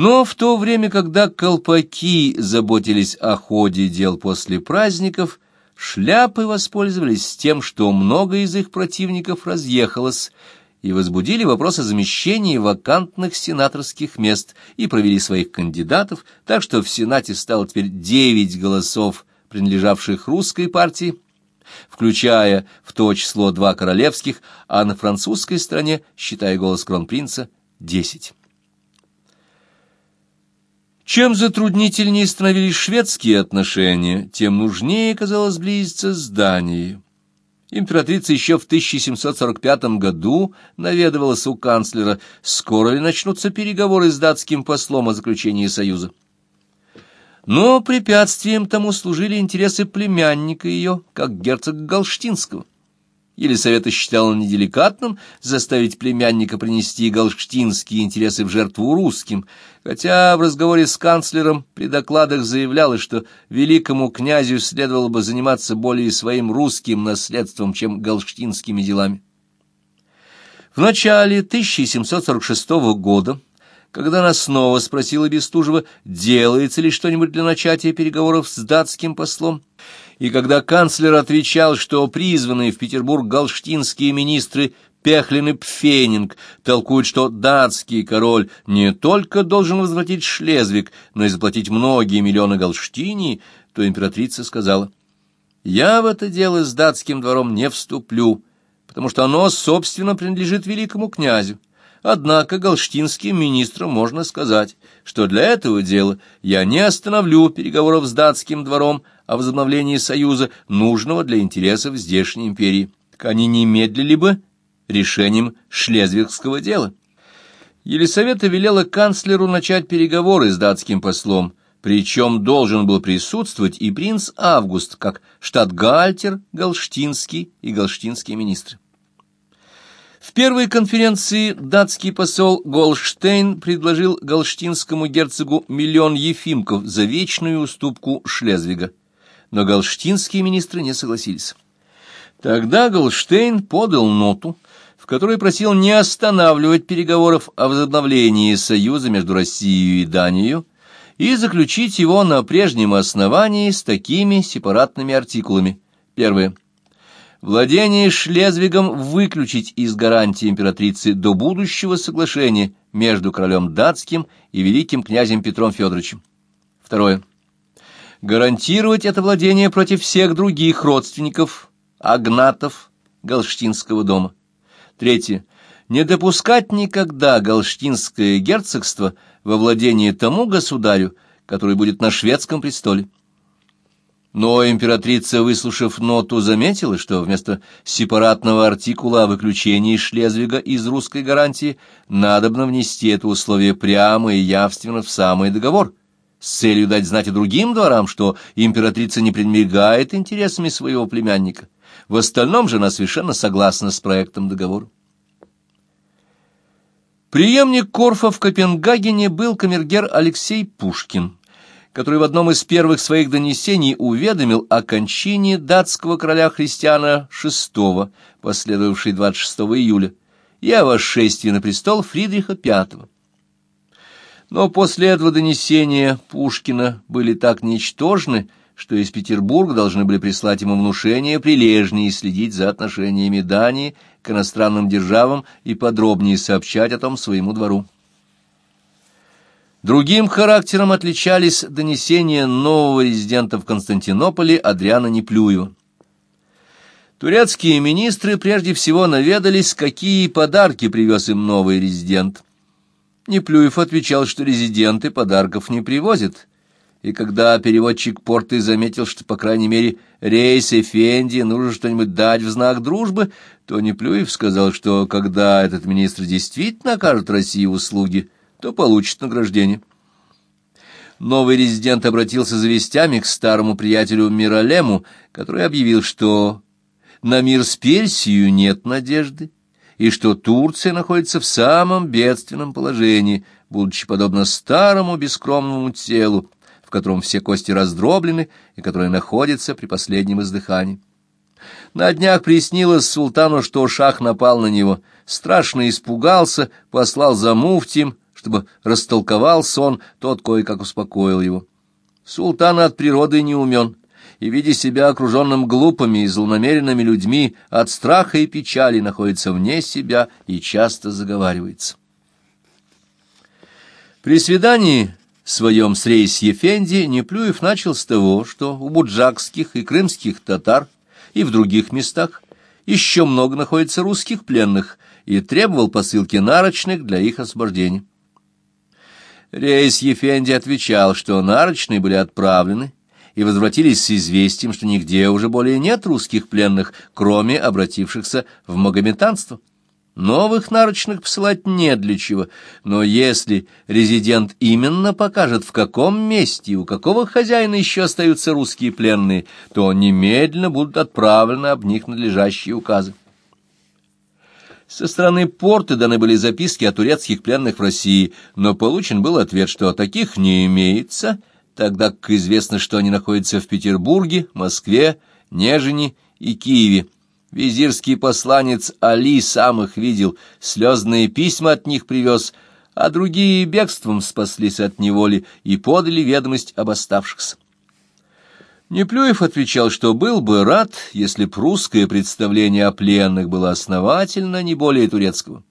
Но в то время, когда колпаки заботились о ходе дел после праздников, шляпы воспользовались тем, что много из их противников разъехалось, и возбудили вопрос о замещении вакантных сенаторских мест и провели своих кандидатов, так что в Сенате стало теперь девять голосов, принадлежавших русской партии, включая в то число два королевских, а на французской стороне, считая голос кронпринца, десять. Чем затруднительнее становились шведские отношения, тем нужнее казалось близиться с Данией. Императрица еще в 1745 году наведывалась у канцлера, скоро ли начнутся переговоры с датским послом о заключении союза. Но препятствием тому служили интересы племянника ее, как герцога Галштинского. Елисавета считала неделикатным заставить племянника принести галштинские интересы в жертву русским, хотя в разговоре с канцлером при докладах заявлялось, что великому князю следовало бы заниматься более своим русским наследством, чем галштинскими делами. В начале 1746 года, когда она снова спросила Бестужева, делается ли что-нибудь для начатия переговоров с датским послом, и когда канцлер отвечал, что призванные в Петербург галштинские министры Пехлин и Пфенинг толкуют, что датский король не только должен возвратить Шлезвиг, но и заплатить многие миллионы галштинии, то императрица сказала, «Я в это дело с датским двором не вступлю, потому что оно, собственно, принадлежит великому князю. Однако галштинским министрам можно сказать, что для этого дела я не остановлю переговоров с датским двором о возобновлении союза, нужного для интересов здешней империи. Они не медлили бы решением шлезвигского дела. Елисавета велела канцлеру начать переговоры с датским послом, причем должен был присутствовать и принц Август, как штатгальтер, галштинский и галштинские министры. В первой конференции датский посол Голштейн предложил галштинскому герцогу миллион ефимков за вечную уступку Шлезвига, но галштинские министры не согласились. Тогда Голштейн подал ноту, в которой просил не останавливать переговоров о возобновлении союза между Россией и Данией и заключить его на прежнем основании с такими сепаратными артикулами. Первое. Владение Шлезвигом выключить из гарантии императрицы до будущего соглашения между королем датским и великим князем Петром Федоровичем. Второе. Гарантировать это владение против всех других родственников, агнатов Галштинского дома. Третье. Не допускать никогда Галштинское герцогство во владение тому государю, который будет на шведском престоле. Но императрица, выслушав ноту, заметила, что вместо сепаратного артикула о выключении Шлезвига из русской гарантии надобно внести это условие прямо и явственно в самый договор, с целью дать знать и другим дворам, что императрица не пренебрегает интересами своего племянника. В остальном же она совершенно согласна с проектом договора. Приемник Корфа в Копенгагене был камергер Алексей Пушкин который в одном из первых своих донесений уведомил о кончине датского короля Христиана VI, последовавшей 26 июля, и о восшествии на престол Фридриха V. Но после этого донесения Пушкина были так ничтожны, что из Петербурга должны были прислать ему внушение прилежнее следить за отношениями Дании к иностранным державам и подробнее сообщать о том своему двору. Другим характером отличались донесения нового резидента в Константинополе Адриана Неплюева. Турецкие министры прежде всего наведались, какие подарки привез им новый резидент. Неплюев отвечал, что резиденты подарков не привозят, и когда переводчик Порты заметил, что, по крайней мере, рейс Эфенди нужно что-нибудь дать в знак дружбы, то Неплюев сказал, что когда этот министр действительно окажет России услуги, то получит награждение. Новый резидент обратился за вестями к старому приятелю Миралему, который объявил, что на мир с Персией нет надежды, и что Турция находится в самом бедственном положении, будучи подобно старому бескромному телу, в котором все кости раздроблены и которое находится при последнем издыхании. На днях приснилось султану, что шах напал на него, страшно испугался, послал за муфтием, чтобы растолковал сон, тот кое-как успокоил его. Султан от природы не умен, и, видя себя окруженным глупыми и злонамеренными людьми, от страха и печали находится вне себя и часто заговаривается. При свидании своем с рейс Ефенди Неплюев начал с того, что у буджакских и крымских татар и в других местах еще много находится русских пленных, и требовал посылки нарочных для их освобождения. Рейс Ефенди отвечал, что нарочные были отправлены и возвратились с известием, что нигде уже более нет русских пленных, кроме обратившихся в магометанство. Новых нарочных посылать не для чего, но если резидент именно покажет, в каком месте и у какого хозяина еще остаются русские пленные, то немедленно будут отправлены об них надлежащие указы. Со стороны порты даны были записки о турецких пленных в России, но получен был ответ, что таких не имеется, тогда как известно, что они находятся в Петербурге, Москве, Нежине и Киеве. Визирский посланец Али сам их видел, слезные письма от них привез, а другие бегством спаслись от неволи и подали ведомость об оставшихся. Неплюев отвечал, что был бы рад, если б русское представление о пленных было основательно, не более турецкого.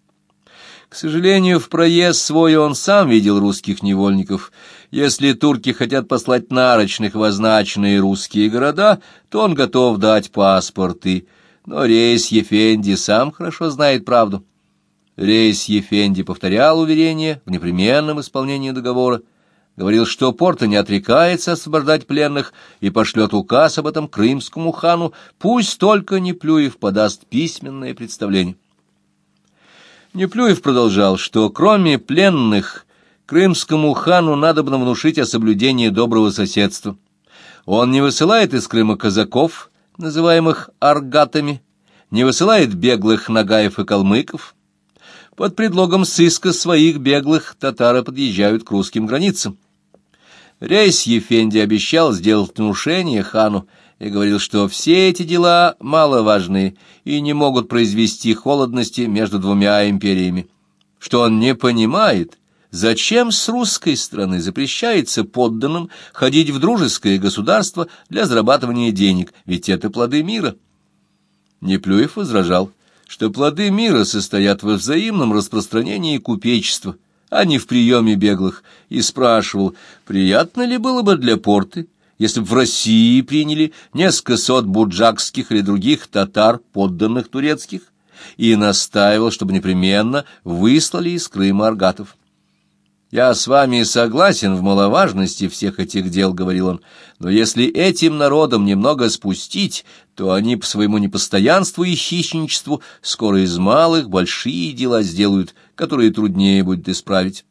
К сожалению, в проезд свой он сам видел русских невольников. Если турки хотят послать нарочных в означенные русские города, то он готов дать паспорты. Но Рейс Ефенди сам хорошо знает правду. Рейс Ефенди повторял уверение в непременном исполнении договора, говорил, что Порта не отрекается освобождать пленных и пошлет указ об этом крымскому хану, пусть только Неплюев подаст письменное представление. Неплюев продолжал, что кроме пленных крымскому хану надо бы внушить о соблюдении доброго соседства. Он не высылает из Крыма казаков, называемых аргатами, не высылает беглых нагаев и калмыков. Под предлогом сыска своих беглых татары подъезжают к русским границам. Рейс Ефенди обещал сделать внушение хану и говорил, что все эти дела маловажные и не могут произвести холодности между двумя империями, что он не понимает, Зачем с русской стороны запрещается подданным ходить в дружеское государство для зарабатывания денег, ведь это плоды мира? Неплюев возражал, что плоды мира состоят во взаимном распространении купечества, а не в приеме беглых, и спрашивал, приятно ли было бы для порты, если бы в России приняли несколько сот буджакских или других татар, подданных турецких, и настаивал, чтобы непременно выслали из Крыма аргатов. «Я с вами согласен в маловажности всех этих дел», — говорил он, «но если этим народам немного спустить, то они по своему непостоянству и хищничеству скоро из малых большие дела сделают, которые труднее будет исправить».